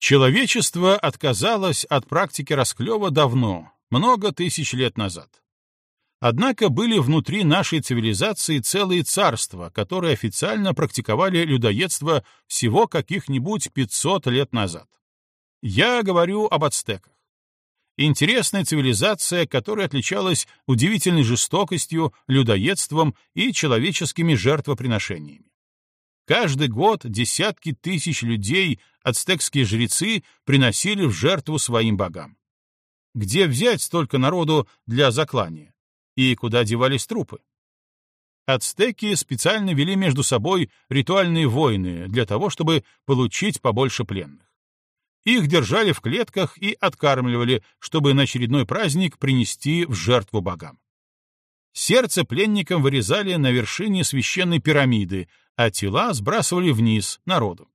Человечество отказалось от практики расклева давно, много тысяч лет назад. Однако были внутри нашей цивилизации целые царства, которые официально практиковали людоедство всего каких-нибудь 500 лет назад. Я говорю об ацтеках. Интересная цивилизация, которая отличалась удивительной жестокостью, людоедством и человеческими жертвоприношениями. Каждый год десятки тысяч людей ацтекские жрецы приносили в жертву своим богам. Где взять столько народу для заклания? И куда девались трупы? Ацтеки специально вели между собой ритуальные войны для того, чтобы получить побольше пленных. Их держали в клетках и откармливали, чтобы на очередной праздник принести в жертву богам. Сердце пленникам вырезали на вершине священной пирамиды, а тела сбрасывали вниз, народу.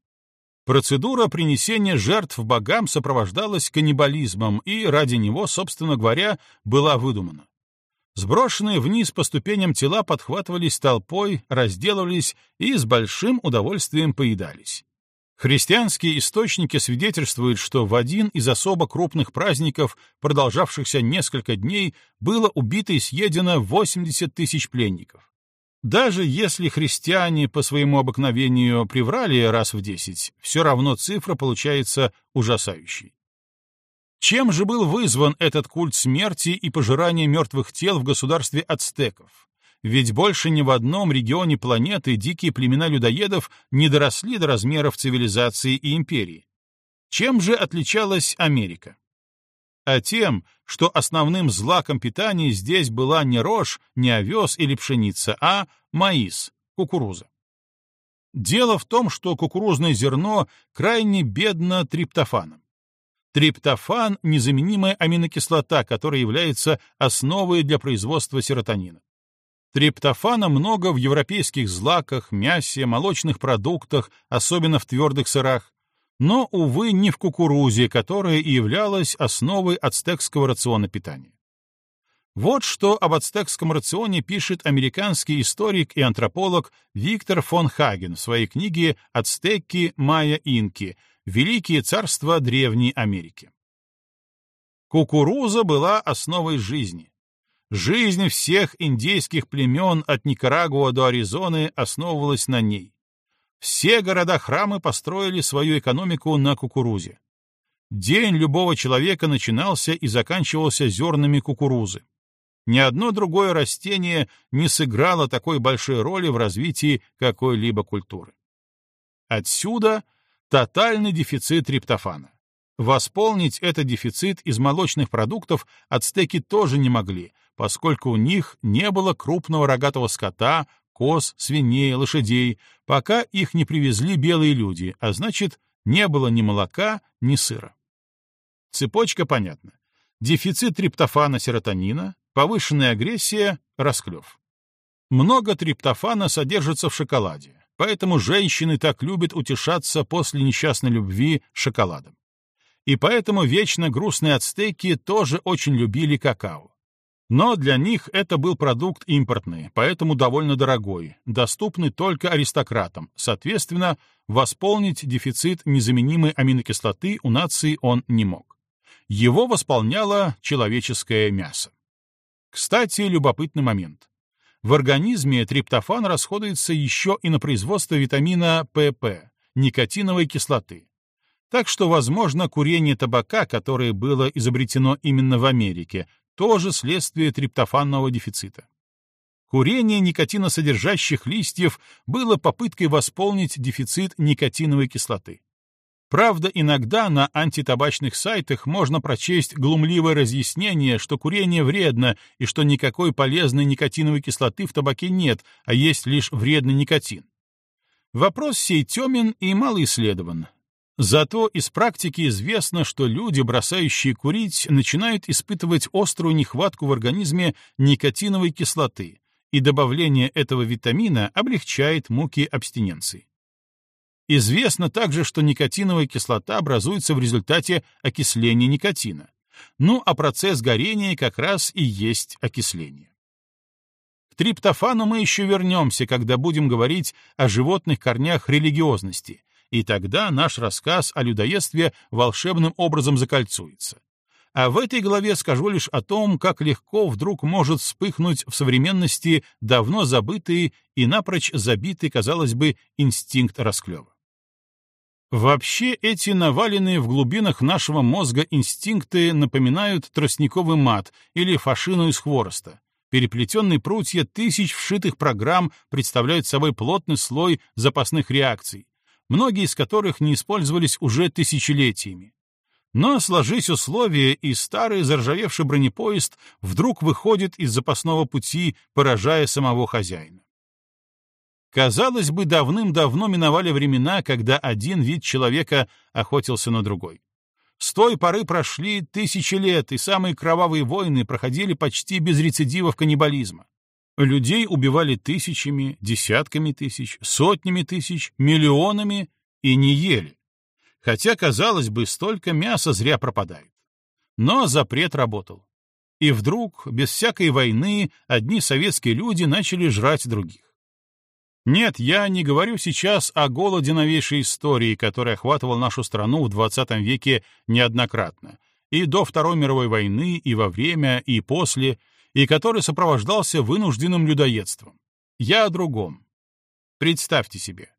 Процедура принесения жертв богам сопровождалась каннибализмом и ради него, собственно говоря, была выдумана. Сброшенные вниз по ступеням тела подхватывались толпой, разделывались и с большим удовольствием поедались. Христианские источники свидетельствуют, что в один из особо крупных праздников, продолжавшихся несколько дней, было убито и съедено 80 тысяч пленников. Даже если христиане по своему обыкновению приврали раз в десять, все равно цифра получается ужасающей. Чем же был вызван этот культ смерти и пожирания мертвых тел в государстве ацтеков? Ведь больше ни в одном регионе планеты дикие племена людоедов не доросли до размеров цивилизации и империи. Чем же отличалась Америка? А тем, что основным злаком питания здесь была не рожь, не овес или пшеница, а маис, кукуруза. Дело в том, что кукурузное зерно крайне бедно триптофаном. Триптофан — незаменимая аминокислота, которая является основой для производства серотонина. Триптофана много в европейских злаках, мясе, молочных продуктах, особенно в твердых сырах, но, увы, не в кукурузе, которая и являлась основой ацтекского рациона питания. Вот что об ацтекском рационе пишет американский историк и антрополог Виктор фон Хаген в своей книге «Ацтеки, майя, инки. Великие царства Древней Америки». Кукуруза была основой жизни. Жизнь всех индейских племен от Никарагуа до Аризоны основывалась на ней. Все города-храмы построили свою экономику на кукурузе. День любого человека начинался и заканчивался зернами кукурузы. Ни одно другое растение не сыграло такой большой роли в развитии какой-либо культуры. Отсюда тотальный дефицит триптофана. Восполнить этот дефицит из молочных продуктов ацтеки тоже не могли, поскольку у них не было крупного рогатого скота, коз, свиней, лошадей, пока их не привезли белые люди, а значит, не было ни молока, ни сыра. Цепочка понятна. Дефицит триптофана серотонина, повышенная агрессия, расклев. Много триптофана содержится в шоколаде, поэтому женщины так любят утешаться после несчастной любви шоколадом. И поэтому вечно грустные ацтеки тоже очень любили какао. Но для них это был продукт импортный, поэтому довольно дорогой, доступный только аристократам, соответственно, восполнить дефицит незаменимой аминокислоты у нации он не мог. Его восполняло человеческое мясо. Кстати, любопытный момент. В организме триптофан расходуется еще и на производство витамина ПП, никотиновой кислоты. Так что, возможно, курение табака, которое было изобретено именно в Америке, тоже следствие триптофанного дефицита. Курение никотиносодержащих листьев было попыткой восполнить дефицит никотиновой кислоты. Правда, иногда на антитабачных сайтах можно прочесть глумливое разъяснение, что курение вредно и что никакой полезной никотиновой кислоты в табаке нет, а есть лишь вредный никотин. Вопрос сей темен и мало исследован, Зато из практики известно, что люди, бросающие курить, начинают испытывать острую нехватку в организме никотиновой кислоты, и добавление этого витамина облегчает муки абстиненции. Известно также, что никотиновая кислота образуется в результате окисления никотина. Ну а процесс горения как раз и есть окисление. К триптофану мы еще вернемся, когда будем говорить о животных корнях религиозности — и тогда наш рассказ о людоедстве волшебным образом закольцуется. А в этой главе скажу лишь о том, как легко вдруг может вспыхнуть в современности давно забытый и напрочь забитый, казалось бы, инстинкт расклева. Вообще эти наваленные в глубинах нашего мозга инстинкты напоминают тростниковый мат или фашину из хвороста. Переплетенные прутья тысяч вшитых программ представляют собой плотный слой запасных реакций, многие из которых не использовались уже тысячелетиями. Но, сложись условия, и старый заржавевший бронепоезд вдруг выходит из запасного пути, поражая самого хозяина. Казалось бы, давным-давно миновали времена, когда один вид человека охотился на другой. С той поры прошли тысячи лет, и самые кровавые войны проходили почти без рецидивов каннибализма. Людей убивали тысячами, десятками тысяч, сотнями тысяч, миллионами и не ели. Хотя, казалось бы, столько мяса зря пропадает. Но запрет работал. И вдруг, без всякой войны, одни советские люди начали жрать других. Нет, я не говорю сейчас о голоде новейшей истории, который охватывал нашу страну в XX веке неоднократно, и до Второй мировой войны, и во время, и после, и который сопровождался вынужденным людоедством. Я о другом. Представьте себе.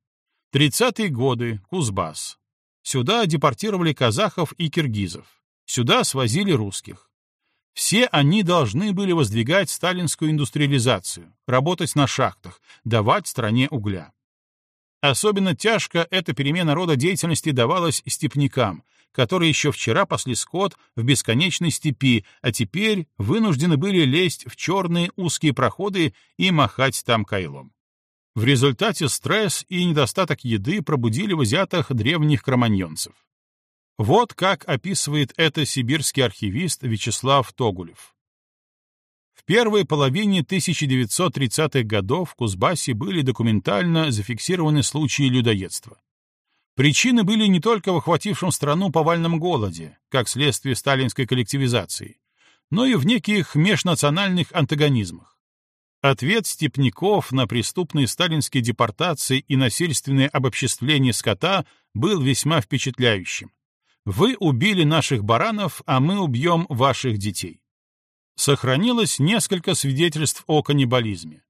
30-е годы, Кузбасс, Сюда депортировали казахов и киргизов. Сюда свозили русских. Все они должны были воздвигать сталинскую индустриализацию, работать на шахтах, давать стране угля. Особенно тяжко эта перемена рода деятельности давалась степнякам, которые еще вчера пасли скот в бесконечной степи, а теперь вынуждены были лезть в черные узкие проходы и махать там кайлом. В результате стресс и недостаток еды пробудили в азиатах древних кроманьонцев. Вот как описывает это сибирский архивист Вячеслав Тогулев. В первой половине 1930-х годов в Кузбассе были документально зафиксированы случаи людоедства. Причины были не только в охватившем страну повальном голоде, как следствие сталинской коллективизации, но и в неких межнациональных антагонизмах. Ответ степняков на преступные сталинские депортации и насильственное обобществление скота был весьма впечатляющим. Вы убили наших баранов, а мы убьем ваших детей. Сохранилось несколько свидетельств о каннибализме.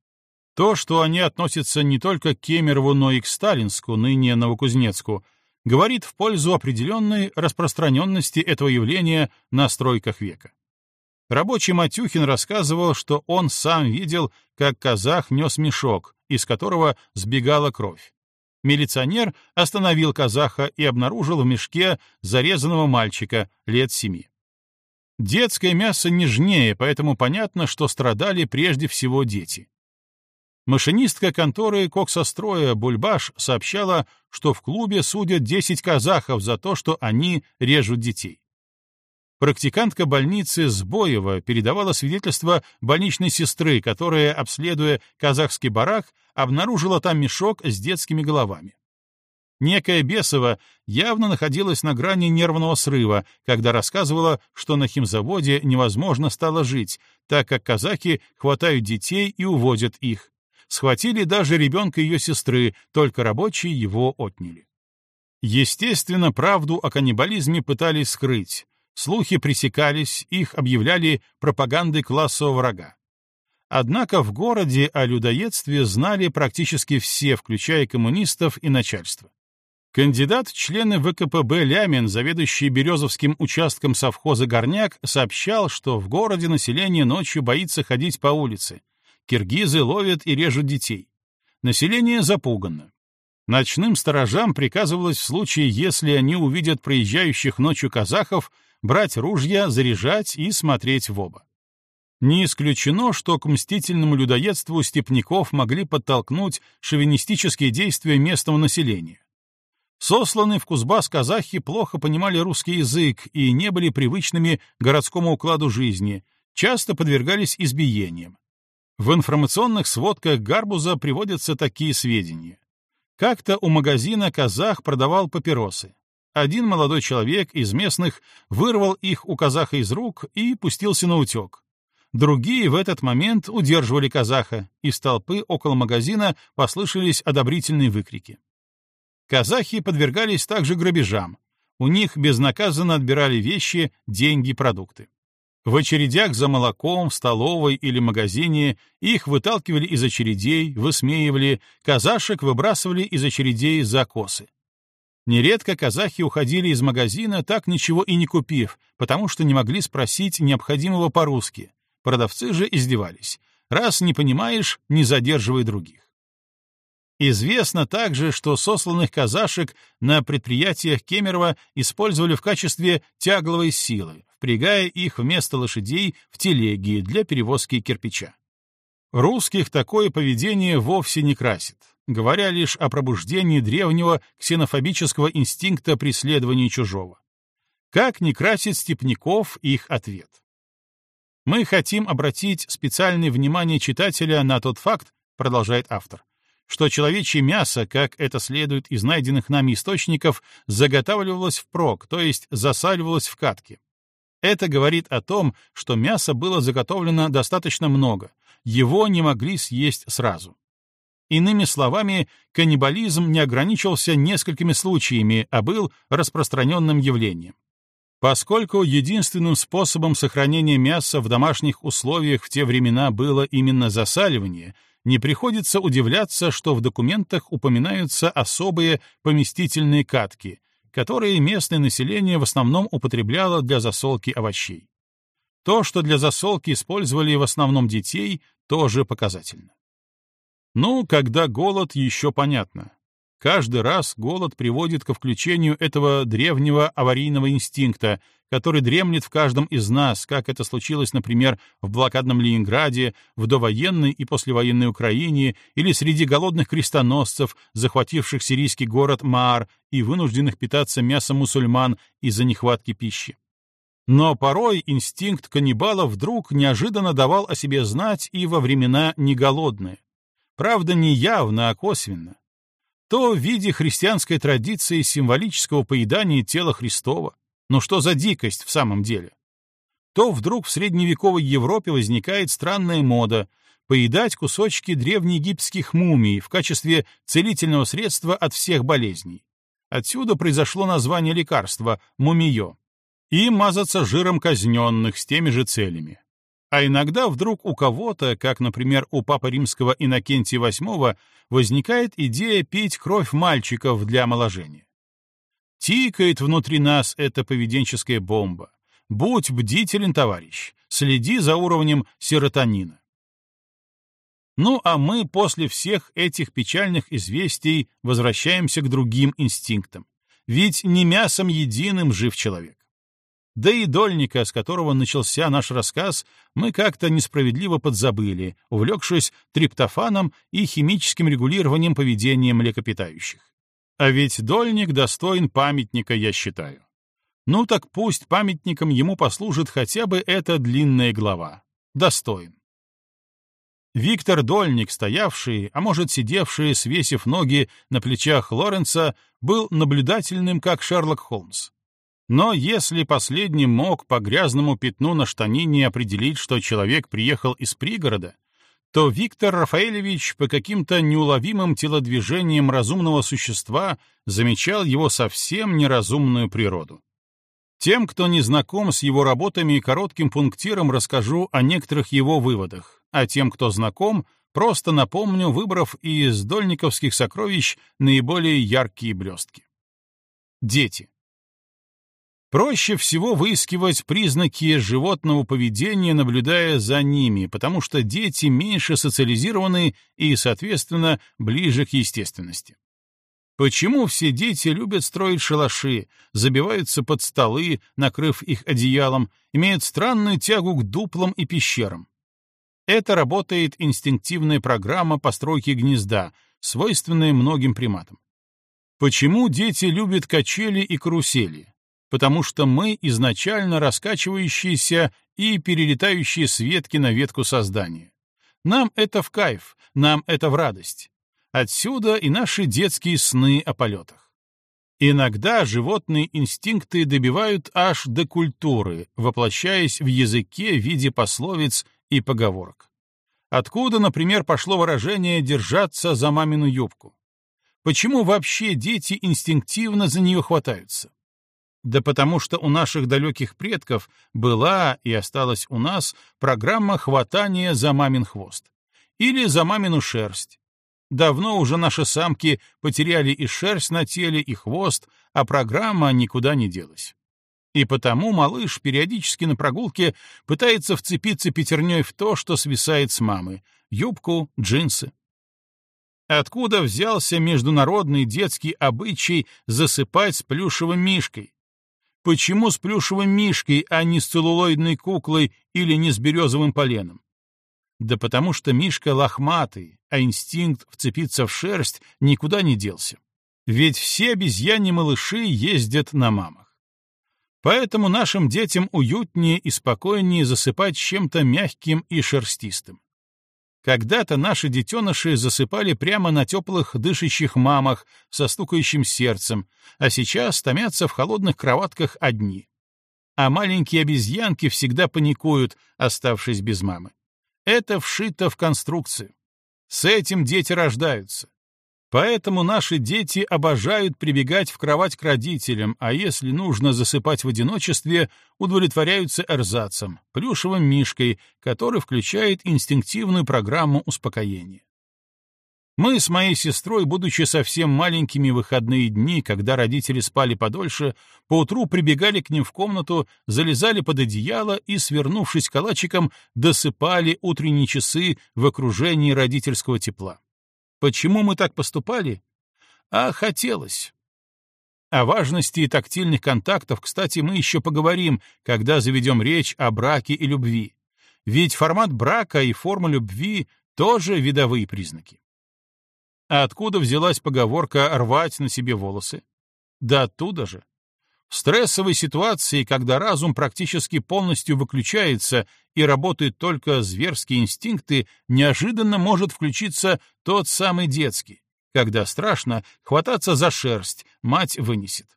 То, что они относятся не только к Кемерову, но и к Сталинску, ныне Новокузнецку, говорит в пользу определенной распространенности этого явления на стройках века. Рабочий Матюхин рассказывал, что он сам видел, как казах нес мешок, из которого сбегала кровь. Милиционер остановил казаха и обнаружил в мешке зарезанного мальчика лет семи. Детское мясо нежнее, поэтому понятно, что страдали прежде всего дети. Машинистка конторы коксостроя Бульбаш сообщала, что в клубе судят 10 казахов за то, что они режут детей. Практикантка больницы Сбоева передавала свидетельство больничной сестры, которая, обследуя казахский барак, обнаружила там мешок с детскими головами. Некая Бесова явно находилась на грани нервного срыва, когда рассказывала, что на химзаводе невозможно стало жить, так как казаки хватают детей и увозят их. Схватили даже ребенка ее сестры, только рабочие его отняли. Естественно, правду о каннибализме пытались скрыть, Слухи пресекались, их объявляли пропагандой классового врага. Однако в городе о людоедстве знали практически все, включая коммунистов и начальство. Кандидат члены ВКПБ Лямин, заведующий Березовским участком совхоза «Горняк», сообщал, что в городе население ночью боится ходить по улице. Киргизы ловят и режут детей. Население запугано. Ночным сторожам приказывалось в случае, если они увидят проезжающих ночью казахов, брать ружья, заряжать и смотреть в оба. Не исключено, что к мстительному людоедству степняков могли подтолкнуть шовинистические действия местного населения. Сосланные в Кузбасс казахи плохо понимали русский язык и не были привычными городскому укладу жизни, часто подвергались избиениям. В информационных сводках Гарбуза приводятся такие сведения. Как-то у магазина казах продавал папиросы. Один молодой человек из местных вырвал их у казаха из рук и пустился на утек. Другие в этот момент удерживали казаха, из толпы около магазина послышались одобрительные выкрики. Казахи подвергались также грабежам. У них безнаказанно отбирали вещи, деньги, продукты. В очередях за молоком, в столовой или магазине их выталкивали из очередей, высмеивали, казашек выбрасывали из очередей за косы. Нередко казахи уходили из магазина, так ничего и не купив, потому что не могли спросить необходимого по-русски. Продавцы же издевались. Раз не понимаешь, не задерживай других. Известно также, что сосланных казашек на предприятиях Кемерово использовали в качестве тягловой силы, впрягая их вместо лошадей в телеги для перевозки кирпича. Русских такое поведение вовсе не красит, говоря лишь о пробуждении древнего ксенофобического инстинкта преследования чужого. Как не красит степняков их ответ? Мы хотим обратить специальное внимание читателя на тот факт, продолжает автор, что человечье мясо, как это следует из найденных нами источников, заготавливалось впрок, то есть засаливалось в катке. Это говорит о том, что мяса было заготовлено достаточно много, его не могли съесть сразу. Иными словами, каннибализм не ограничивался несколькими случаями, а был распространенным явлением. Поскольку единственным способом сохранения мяса в домашних условиях в те времена было именно засаливание, не приходится удивляться, что в документах упоминаются особые поместительные катки, которые местное население в основном употребляло для засолки овощей. То, что для засолки использовали в основном детей, тоже показательно. Ну, когда голод, еще понятно. Каждый раз голод приводит ко включению этого древнего аварийного инстинкта, который дремлет в каждом из нас, как это случилось, например, в блокадном Ленинграде, в довоенной и послевоенной Украине или среди голодных крестоносцев, захвативших сирийский город Маар и вынужденных питаться мясом мусульман из-за нехватки пищи. Но порой инстинкт каннибала вдруг неожиданно давал о себе знать и во времена неголодные. Правда, не явно, а косвенно то в виде христианской традиции символического поедания тела Христова. Но что за дикость в самом деле? То вдруг в средневековой Европе возникает странная мода поедать кусочки древнеегипетских мумий в качестве целительного средства от всех болезней. Отсюда произошло название лекарства — мумиё. И мазаться жиром казненных с теми же целями. А иногда вдруг у кого-то, как, например, у папы римского Иннокентия VIII, возникает идея пить кровь мальчиков для омоложения. Тикает внутри нас эта поведенческая бомба. Будь бдителен, товарищ, следи за уровнем серотонина. Ну а мы после всех этих печальных известий возвращаемся к другим инстинктам. Ведь не мясом единым жив человек. Да и дольника, с которого начался наш рассказ, мы как-то несправедливо подзабыли, увлекшись триптофаном и химическим регулированием поведения млекопитающих. А ведь дольник достоин памятника, я считаю. Ну так пусть памятником ему послужит хотя бы эта длинная глава. Достоин. Виктор Дольник, стоявший, а может сидевший, свесив ноги на плечах Лоренца, был наблюдательным, как Шерлок Холмс. Но если последний мог по грязному пятну на штанине определить, что человек приехал из пригорода, то Виктор Рафаэлевич по каким-то неуловимым телодвижениям разумного существа замечал его совсем неразумную природу. Тем, кто не знаком с его работами и коротким пунктиром, расскажу о некоторых его выводах, а тем, кто знаком, просто напомню, выбрав из дольниковских сокровищ наиболее яркие блестки. Дети. Проще всего выискивать признаки животного поведения, наблюдая за ними, потому что дети меньше социализированы и, соответственно, ближе к естественности. Почему все дети любят строить шалаши, забиваются под столы, накрыв их одеялом, имеют странную тягу к дуплам и пещерам? Это работает инстинктивная программа постройки гнезда, свойственная многим приматам. Почему дети любят качели и карусели? Потому что мы изначально раскачивающиеся и перелетающие с ветки на ветку создания. Нам это в кайф, нам это в радость. Отсюда и наши детские сны о полетах. Иногда животные инстинкты добивают аж до культуры, воплощаясь в языке в виде пословиц и поговорок. Откуда, например, пошло выражение «держаться за мамину юбку»? Почему вообще дети инстинктивно за нее хватаются? Да потому что у наших далеких предков была и осталась у нас программа хватания за мамин хвост. Или за мамину шерсть. Давно уже наши самки потеряли и шерсть на теле, и хвост, а программа никуда не делась. И потому малыш периодически на прогулке пытается вцепиться пятерней в то, что свисает с мамы — юбку, джинсы. Откуда взялся международный детский обычай засыпать с плюшевым мишкой? Почему с плюшевым мишкой, а не с целлулоидной куклой или не с березовым поленом? Да потому что мишка лохматый, а инстинкт вцепиться в шерсть никуда не делся. Ведь все обезьяне малыши ездят на мамах. Поэтому нашим детям уютнее и спокойнее засыпать чем-то мягким и шерстистым. Когда-то наши детеныши засыпали прямо на теплых дышащих мамах со стукающим сердцем, а сейчас томятся в холодных кроватках одни. А маленькие обезьянки всегда паникуют, оставшись без мамы. Это вшито в конструкцию. С этим дети рождаются. Поэтому наши дети обожают прибегать в кровать к родителям, а если нужно засыпать в одиночестве, удовлетворяются эрзацем, плюшевым мишкой, который включает инстинктивную программу успокоения. Мы с моей сестрой, будучи совсем маленькими выходные дни, когда родители спали подольше, поутру прибегали к ним в комнату, залезали под одеяло и, свернувшись калачиком, досыпали утренние часы в окружении родительского тепла. Почему мы так поступали? А хотелось. О важности тактильных контактов, кстати, мы еще поговорим, когда заведем речь о браке и любви. Ведь формат брака и форма любви — тоже видовые признаки. А откуда взялась поговорка «рвать на себе волосы»? Да оттуда же. В стрессовой ситуации, когда разум практически полностью выключается и работают только зверские инстинкты, неожиданно может включиться тот самый детский, когда страшно хвататься за шерсть, мать вынесет.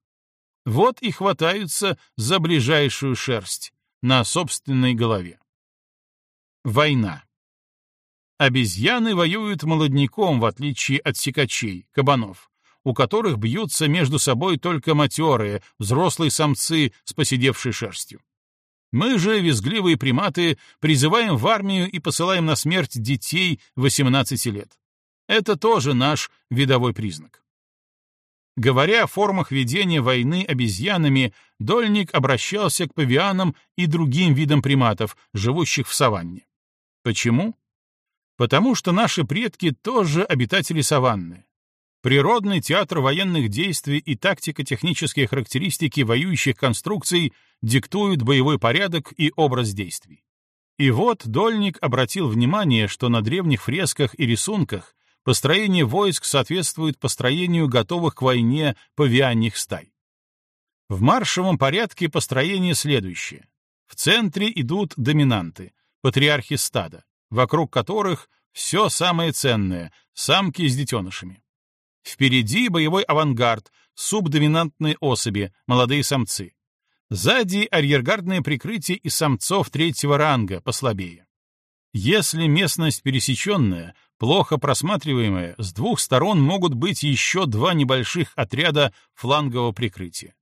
Вот и хватаются за ближайшую шерсть на собственной голове. Война. Обезьяны воюют молодняком, в отличие от сикачей, кабанов у которых бьются между собой только матерые, взрослые самцы с поседевшей шерстью. Мы же, визгливые приматы, призываем в армию и посылаем на смерть детей 18 лет. Это тоже наш видовой признак. Говоря о формах ведения войны обезьянами, Дольник обращался к павианам и другим видам приматов, живущих в саванне. Почему? Потому что наши предки тоже обитатели саванны, Природный театр военных действий и тактико-технические характеристики воюющих конструкций диктуют боевой порядок и образ действий. И вот Дольник обратил внимание, что на древних фресках и рисунках построение войск соответствует построению готовых к войне павианьих стай. В маршевом порядке построение следующее. В центре идут доминанты, патриархи стада, вокруг которых все самое ценное — самки с детенышами. Впереди боевой авангард, субдоминантные особи, молодые самцы. Сзади арьергардное прикрытие и самцов третьего ранга, послабее. Если местность пересеченная, плохо просматриваемая, с двух сторон могут быть еще два небольших отряда флангового прикрытия.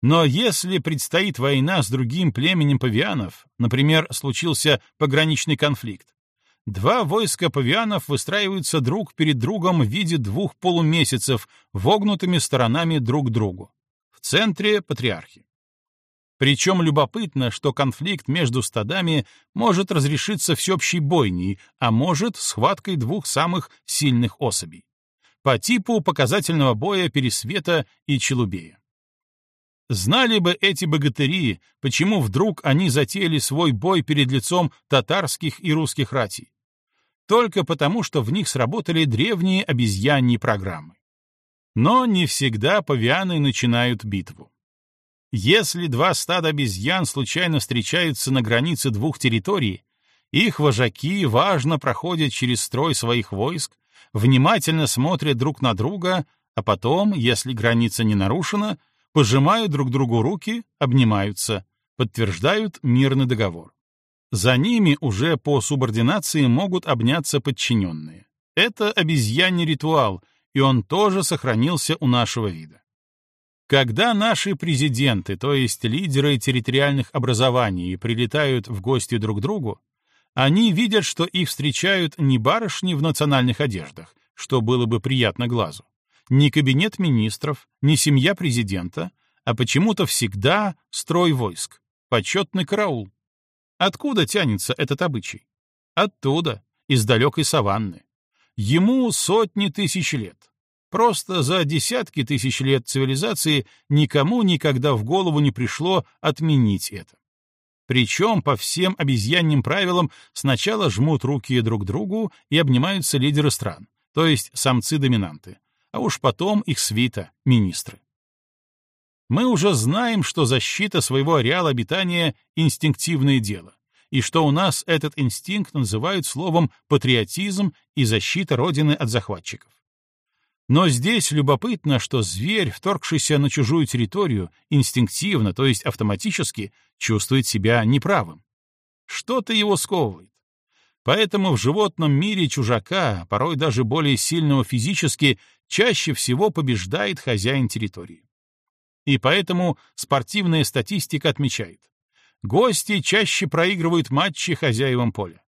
Но если предстоит война с другим племенем павианов, например, случился пограничный конфликт, Два войска павианов выстраиваются друг перед другом в виде двух полумесяцев, вогнутыми сторонами друг к другу. В центре — патриархи. Причем любопытно, что конфликт между стадами может разрешиться всеобщей бойней, а может — схваткой двух самых сильных особей. По типу показательного боя Пересвета и Челубея. Знали бы эти богатыри, почему вдруг они затеяли свой бой перед лицом татарских и русских ратей только потому, что в них сработали древние обезьяньи программы. Но не всегда павианы начинают битву. Если два стада обезьян случайно встречаются на границе двух территорий, их вожаки важно проходят через строй своих войск, внимательно смотрят друг на друга, а потом, если граница не нарушена, пожимают друг другу руки, обнимаются, подтверждают мирный договор. За ними уже по субординации могут обняться подчиненные. Это обезьяний ритуал, и он тоже сохранился у нашего вида. Когда наши президенты, то есть лидеры территориальных образований, прилетают в гости друг к другу, они видят, что их встречают не барышни в национальных одеждах, что было бы приятно глазу, не кабинет министров, не семья президента, а почему-то всегда строй войск, почетный караул. Откуда тянется этот обычай? Оттуда, из далекой саванны. Ему сотни тысяч лет. Просто за десятки тысяч лет цивилизации никому никогда в голову не пришло отменить это. Причем по всем обезьяньим правилам сначала жмут руки друг другу и обнимаются лидеры стран, то есть самцы-доминанты, а уж потом их свита, министры. Мы уже знаем, что защита своего ареала обитания — инстинктивное дело, и что у нас этот инстинкт называют словом «патриотизм» и «защита Родины от захватчиков». Но здесь любопытно, что зверь, вторгшийся на чужую территорию, инстинктивно, то есть автоматически, чувствует себя неправым. Что-то его сковывает. Поэтому в животном мире чужака, порой даже более сильного физически, чаще всего побеждает хозяин территории. И поэтому спортивная статистика отмечает, гости чаще проигрывают матчи хозяевам поля.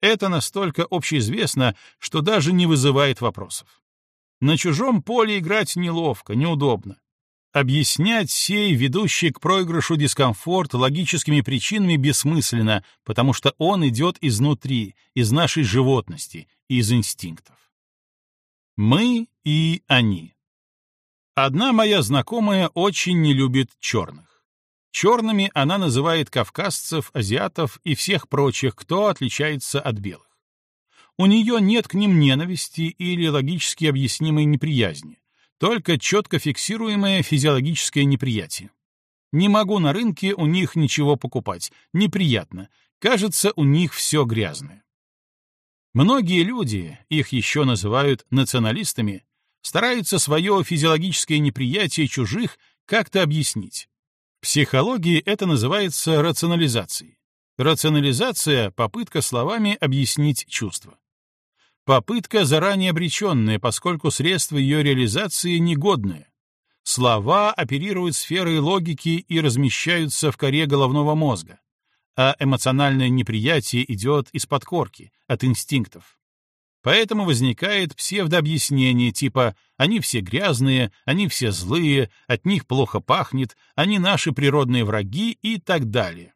Это настолько общеизвестно, что даже не вызывает вопросов. На чужом поле играть неловко, неудобно. Объяснять сей, ведущий к проигрышу дискомфорт, логическими причинами бессмысленно, потому что он идет изнутри, из нашей животности, из инстинктов. Мы и они. Одна моя знакомая очень не любит черных. Черными она называет кавказцев, азиатов и всех прочих, кто отличается от белых. У нее нет к ним ненависти или логически объяснимой неприязни, только четко фиксируемое физиологическое неприятие. Не могу на рынке у них ничего покупать, неприятно, кажется, у них все грязное. Многие люди, их еще называют националистами, стараются свое физиологическое неприятие чужих как-то объяснить. В психологии это называется рационализацией. Рационализация — попытка словами объяснить чувство. Попытка заранее обреченная, поскольку средства ее реализации негодные. Слова оперируют сферой логики и размещаются в коре головного мозга, а эмоциональное неприятие идет из-под корки, от инстинктов. Поэтому возникает псевдообъяснение типа «они все грязные», «они все злые», «от них плохо пахнет», «они наши природные враги» и так далее.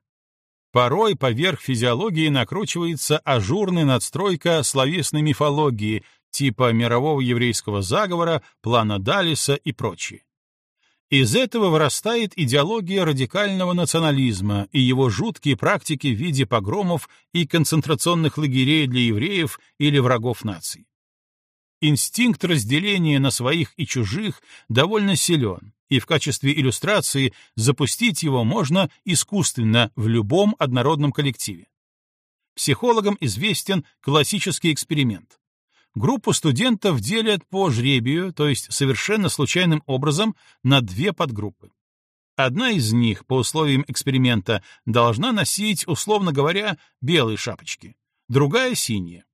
Порой поверх физиологии накручивается ажурная надстройка словесной мифологии, типа мирового еврейского заговора, плана Далиса и прочее. Из этого вырастает идеология радикального национализма и его жуткие практики в виде погромов и концентрационных лагерей для евреев или врагов наций. Инстинкт разделения на своих и чужих довольно силен, и в качестве иллюстрации запустить его можно искусственно в любом однородном коллективе. Психологам известен классический эксперимент. Группу студентов делят по жребию, то есть совершенно случайным образом, на две подгруппы. Одна из них, по условиям эксперимента, должна носить, условно говоря, белые шапочки, другая — синие.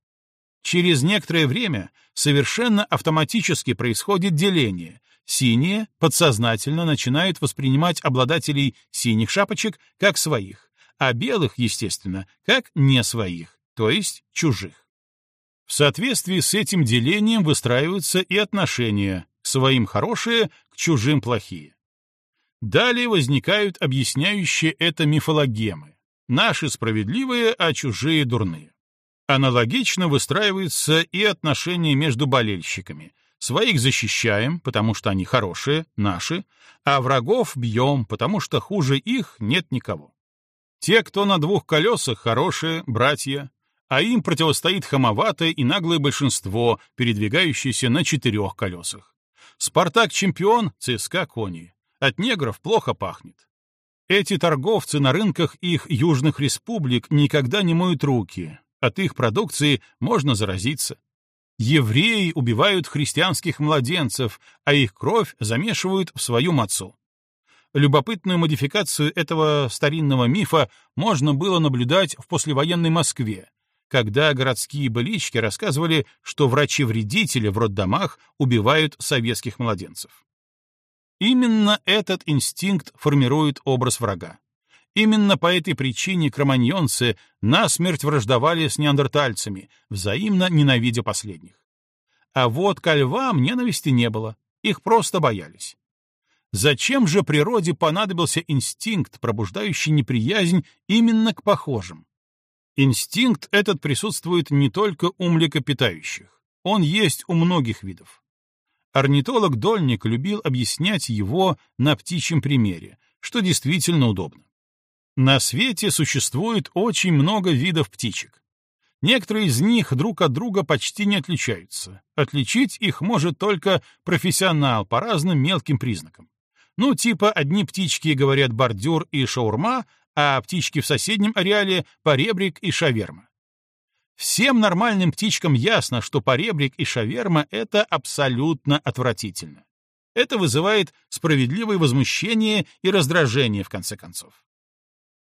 Через некоторое время совершенно автоматически происходит деление. Синие подсознательно начинают воспринимать обладателей синих шапочек как своих, а белых, естественно, как не своих, то есть чужих. В соответствии с этим делением выстраиваются и отношения, своим хорошие, к чужим плохие. Далее возникают объясняющие это мифологемы. Наши справедливые, а чужие дурные. Аналогично выстраиваются и отношения между болельщиками. Своих защищаем, потому что они хорошие, наши, а врагов бьем, потому что хуже их нет никого. Те, кто на двух колесах, хорошие, братья, а им противостоит хамоватое и наглое большинство, передвигающееся на четырех колесах. Спартак чемпион, ЦСКА кони. От негров плохо пахнет. Эти торговцы на рынках их южных республик никогда не моют руки, от их продукции можно заразиться. Евреи убивают христианских младенцев, а их кровь замешивают в свою мацу. Любопытную модификацию этого старинного мифа можно было наблюдать в послевоенной Москве, когда городские былички рассказывали, что врачи-вредители в роддомах убивают советских младенцев. Именно этот инстинкт формирует образ врага. Именно по этой причине кроманьонцы насмерть враждовали с неандертальцами, взаимно ненавидя последних. А вот ко львам ненависти не было, их просто боялись. Зачем же природе понадобился инстинкт, пробуждающий неприязнь именно к похожим? Инстинкт этот присутствует не только у млекопитающих, он есть у многих видов. Орнитолог Дольник любил объяснять его на птичьем примере, что действительно удобно. На свете существует очень много видов птичек. Некоторые из них друг от друга почти не отличаются. Отличить их может только профессионал по разным мелким признакам. Ну, типа одни птички говорят бордюр и шаурма, а птички в соседнем ареале — поребрик и шаверма. Всем нормальным птичкам ясно, что поребрик и шаверма — это абсолютно отвратительно. Это вызывает справедливое возмущение и раздражение, в конце концов.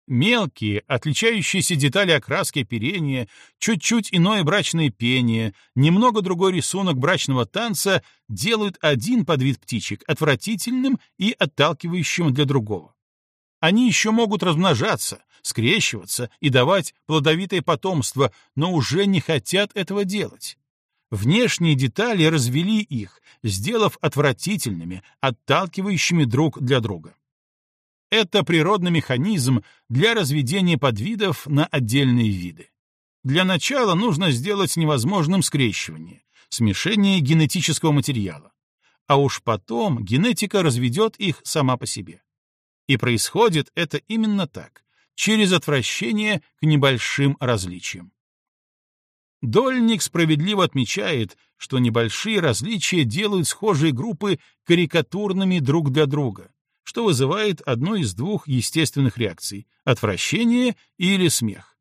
Мелкие, отличающиеся детали окраски оперения, чуть-чуть иное брачное пение, немного другой рисунок брачного танца делают один подвид птичек отвратительным и отталкивающим для другого. Они еще могут размножаться, скрещиваться и давать плодовитое потомство, но уже не хотят этого делать. Внешние детали развели их, сделав отвратительными, отталкивающими друг для друга. Это природный механизм для разведения подвидов на отдельные виды. Для начала нужно сделать невозможным скрещивание, смешение генетического материала. А уж потом генетика разведет их сама по себе. И происходит это именно так, через отвращение к небольшим различиям. Дольник справедливо отмечает, что небольшие различия делают схожие группы карикатурными друг для друга, что вызывает одну из двух естественных реакций — отвращение или смех.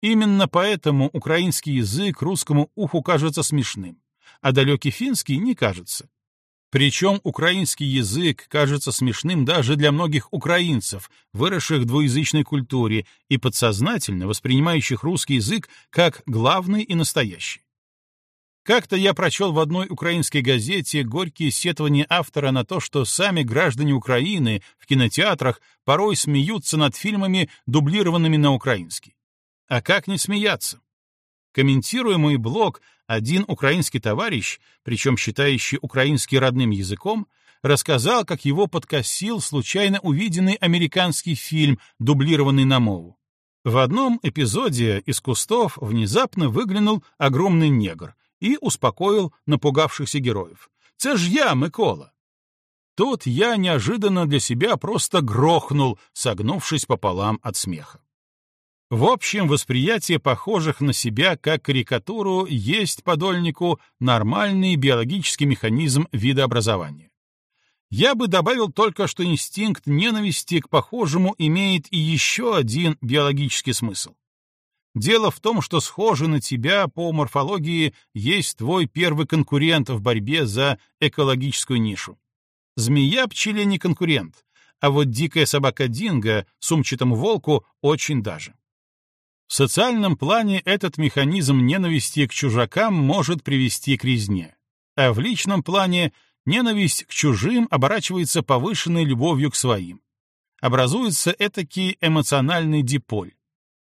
Именно поэтому украинский язык русскому уху кажется смешным, а далекий финский не кажется. Причем украинский язык кажется смешным даже для многих украинцев, выросших в двуязычной культуре и подсознательно воспринимающих русский язык как главный и настоящий. Как-то я прочел в одной украинской газете горькие сетования автора на то, что сами граждане Украины в кинотеатрах порой смеются над фильмами, дублированными на украинский. А как не смеяться? Комментируя мой блог, один украинский товарищ, причем считающий украинский родным языком, рассказал, как его подкосил случайно увиденный американский фильм, дублированный на мову. В одном эпизоде из кустов внезапно выглянул огромный негр — и успокоил напугавшихся героев. «Це ж я, Микола!» Тут я неожиданно для себя просто грохнул, согнувшись пополам от смеха. В общем, восприятие похожих на себя как карикатуру есть подольнику нормальный биологический механизм видообразования. Я бы добавил только, что инстинкт ненависти к похожему имеет и еще один биологический смысл. Дело в том, что схожий на тебя по морфологии есть твой первый конкурент в борьбе за экологическую нишу. Змея пчеле не конкурент, а вот дикая собака Динго сумчатому волку очень даже. В социальном плане этот механизм ненависти к чужакам может привести к резне, а в личном плане ненависть к чужим оборачивается повышенной любовью к своим. Образуется этакий эмоциональный диполь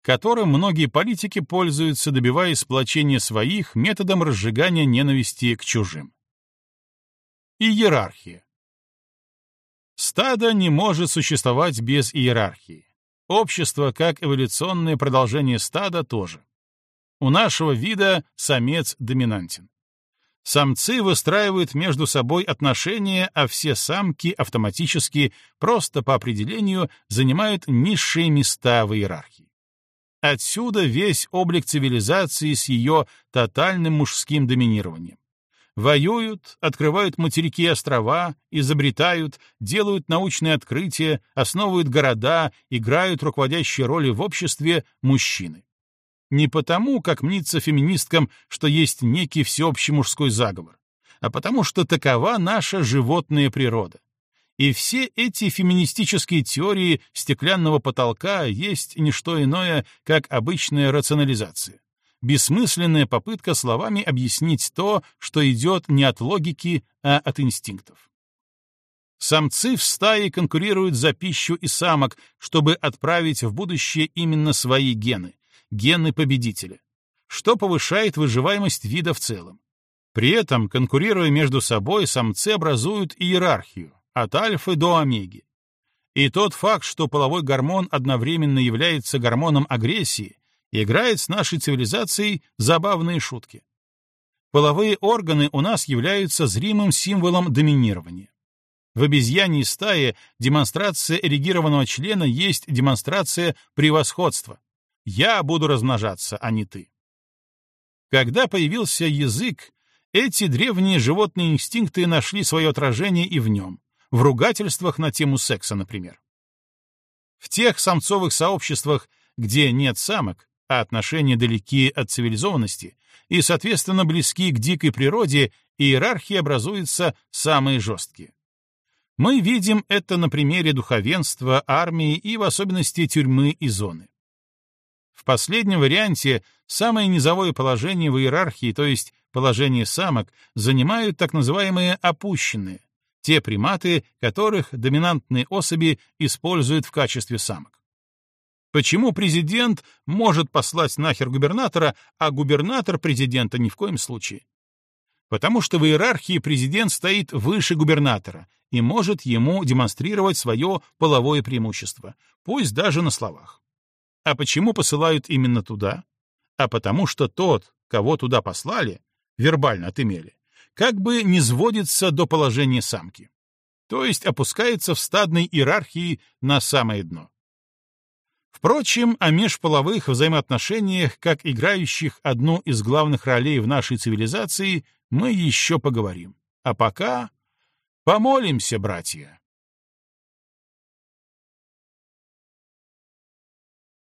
которым многие политики пользуются, добиваясь сплочения своих методом разжигания ненависти к чужим. Иерархия. Стадо не может существовать без иерархии. Общество, как эволюционное продолжение стада, тоже. У нашего вида самец доминантен. Самцы выстраивают между собой отношения, а все самки автоматически, просто по определению, занимают низшие места в иерархии. Отсюда весь облик цивилизации с ее тотальным мужским доминированием. Воюют, открывают материки и острова, изобретают, делают научные открытия, основывают города, играют руководящие роли в обществе мужчины. Не потому, как мнится феминисткам, что есть некий всеобщий мужской заговор, а потому что такова наша животная природа. И все эти феминистические теории стеклянного потолка есть не что иное, как обычная рационализация. Бессмысленная попытка словами объяснить то, что идет не от логики, а от инстинктов. Самцы в стае конкурируют за пищу и самок, чтобы отправить в будущее именно свои гены, гены победителя, что повышает выживаемость вида в целом. При этом, конкурируя между собой, самцы образуют иерархию, от альфы до омеги. И тот факт, что половой гормон одновременно является гормоном агрессии, играет с нашей цивилизацией забавные шутки. Половые органы у нас являются зримым символом доминирования. В обезьяньей стае демонстрация эрегированного члена есть демонстрация превосходства. Я буду размножаться, а не ты. Когда появился язык, эти древние животные инстинкты нашли свое отражение и в нем, в ругательствах на тему секса, например. В тех самцовых сообществах, где нет самок, а отношения далеки от цивилизованности и, соответственно, близки к дикой природе, иерархии образуются самые жесткие. Мы видим это на примере духовенства, армии и в особенности тюрьмы и зоны. В последнем варианте самое низовое положение в иерархии, то есть положение самок, занимают так называемые опущенные, те приматы, которых доминантные особи используют в качестве самок. Почему президент может послать нахер губернатора, а губернатор президента ни в коем случае? Потому что в иерархии президент стоит выше губернатора и может ему демонстрировать свое половое преимущество, пусть даже на словах. А почему посылают именно туда? А потому что тот, кого туда послали, вербально отымели, как бы не сводится до положения самки, то есть опускается в стадной иерархии на самое дно. Впрочем, о межполовых взаимоотношениях, как играющих одну из главных ролей в нашей цивилизации, мы еще поговорим. А пока помолимся, братья.